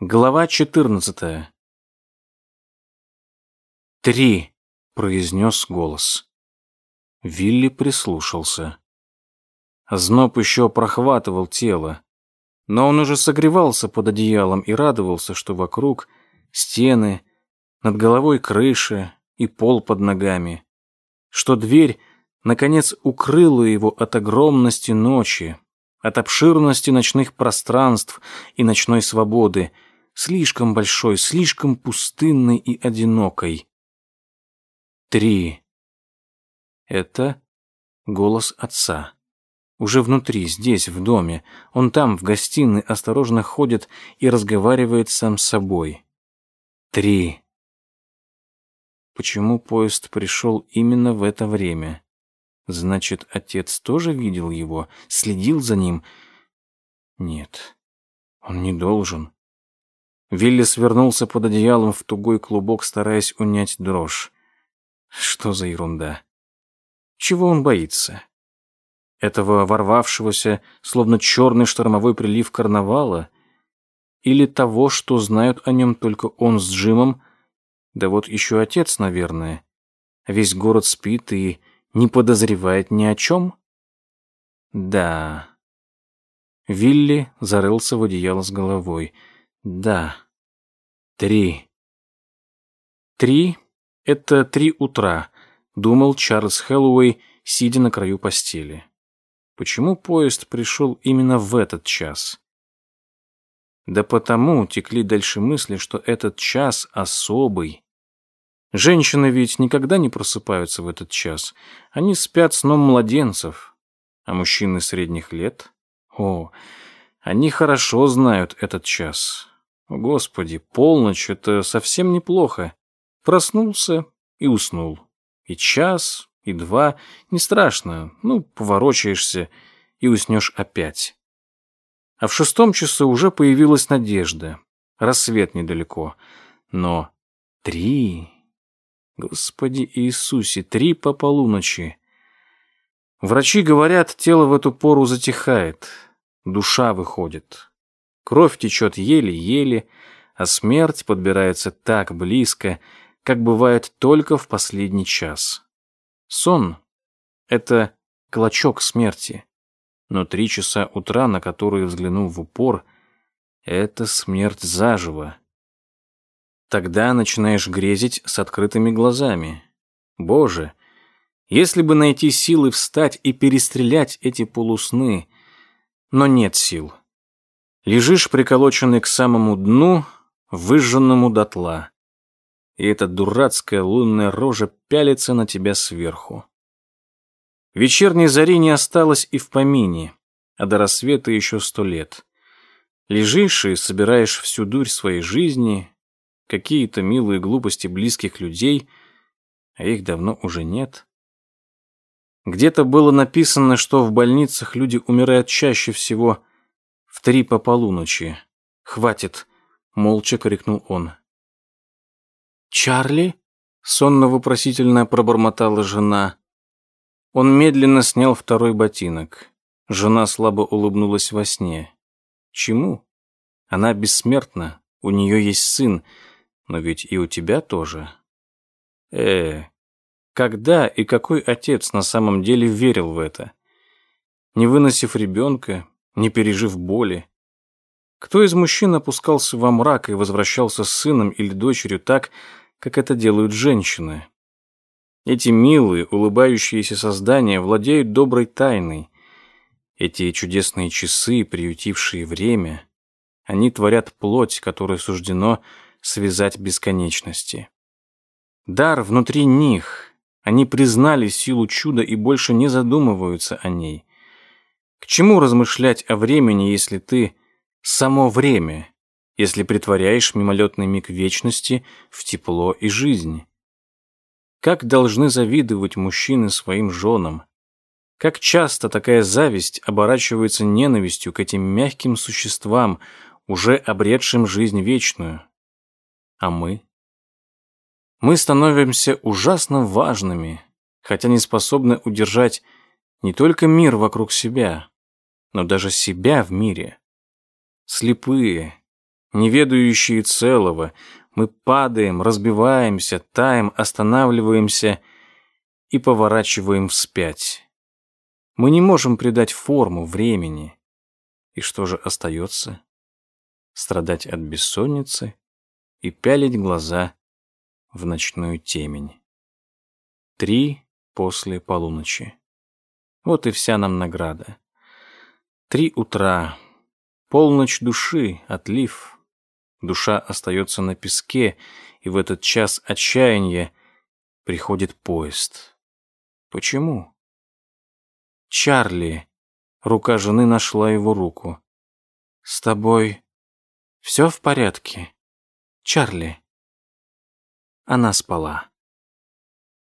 Глава 14. «Три», — произнес голос. Вилли прислушался. Зноб еще прохватывал тело, но он уже согревался под одеялом и радовался, что вокруг стены, над головой крыша и пол под ногами, что дверь, наконец, укрыла его от огромности ночи, от обширности ночных пространств и ночной свободы, слишком большой, слишком пустынной и одинокой. Три. Это голос отца. Уже внутри, здесь, в доме. Он там, в гостиной, осторожно ходит и разговаривает сам с собой. Три. Почему поезд пришел именно в это время? Значит, отец тоже видел его, следил за ним? Нет, он не должен. Вилли свернулся под одеялом в тугой клубок, стараясь унять дрожь. Что за ерунда? Чего он боится? Этого ворвавшегося, словно черный штормовой прилив карнавала? Или того, что знают о нем только он с Джимом? Да вот еще отец, наверное. Весь город спит и не подозревает ни о чем? Да. Вилли зарылся в одеяло с головой. Да. Три. Три — это три утра, думал Чарльз Хэллоуэй, сидя на краю постели. Почему поезд пришел именно в этот час? Да потому текли дальше мысли, что этот час особый, Женщины ведь никогда не просыпаются в этот час. Они спят сном младенцев. А мужчины средних лет? О, они хорошо знают этот час. Господи, полночь — это совсем неплохо. Проснулся и уснул. И час, и два — не страшно. Ну, поворочаешься и уснешь опять. А в шестом часу уже появилась надежда. Рассвет недалеко. Но три... Господи Иисусе, три по полуночи. Врачи говорят, тело в эту пору затихает, душа выходит. Кровь течет еле-еле, а смерть подбирается так близко, как бывает только в последний час. Сон — это клочок смерти, но три часа утра, на которые взглянул в упор, — это смерть заживо. Тогда начинаешь грезить с открытыми глазами. Боже, если бы найти силы встать и перестрелять эти полусны, но нет сил. Лежишь приколоченный к самому дну, выжженному дотла. И эта дурацкая лунная рожа пялится на тебя сверху. Вечерней зари не осталось и в помине, а до рассвета еще сто лет. Лежишь и собираешь всю дурь своей жизни, какие-то милые глупости близких людей, а их давно уже нет. Где-то было написано, что в больницах люди умирают чаще всего в три по полуночи. «Хватит!» — молча крикнул он. «Чарли?» — сонно-вопросительно пробормотала жена. Он медленно снял второй ботинок. Жена слабо улыбнулась во сне. «Чему? Она бессмертна, у нее есть сын, но ведь и у тебя тоже. Э, когда и какой отец на самом деле верил в это? Не выносив ребенка, не пережив боли. Кто из мужчин опускался во мрак и возвращался с сыном или дочерью так, как это делают женщины? Эти милые, улыбающиеся создания владеют доброй тайной. Эти чудесные часы, приютившие время, они творят плоть, которой суждено связать бесконечности. Дар внутри них. Они признали силу чуда и больше не задумываются о ней. К чему размышлять о времени, если ты само время, если притворяешь мимолетный миг вечности в тепло и жизнь? Как должны завидовать мужчины своим женам? Как часто такая зависть оборачивается ненавистью к этим мягким существам, уже обретшим жизнь вечную? А мы? Мы становимся ужасно важными, хотя не способны удержать не только мир вокруг себя, но даже себя в мире. Слепые, неведающие целого, мы падаем, разбиваемся, таем, останавливаемся и поворачиваем вспять. Мы не можем придать форму времени. И что же остается? Страдать от бессонницы и пялить глаза в ночную темень. Три после полуночи. Вот и вся нам награда. Три утра, полночь души, отлив. Душа остается на песке, и в этот час отчаяния приходит поезд. Почему? Чарли. Рука жены нашла его руку. С тобой все в порядке, Чарли? Она спала.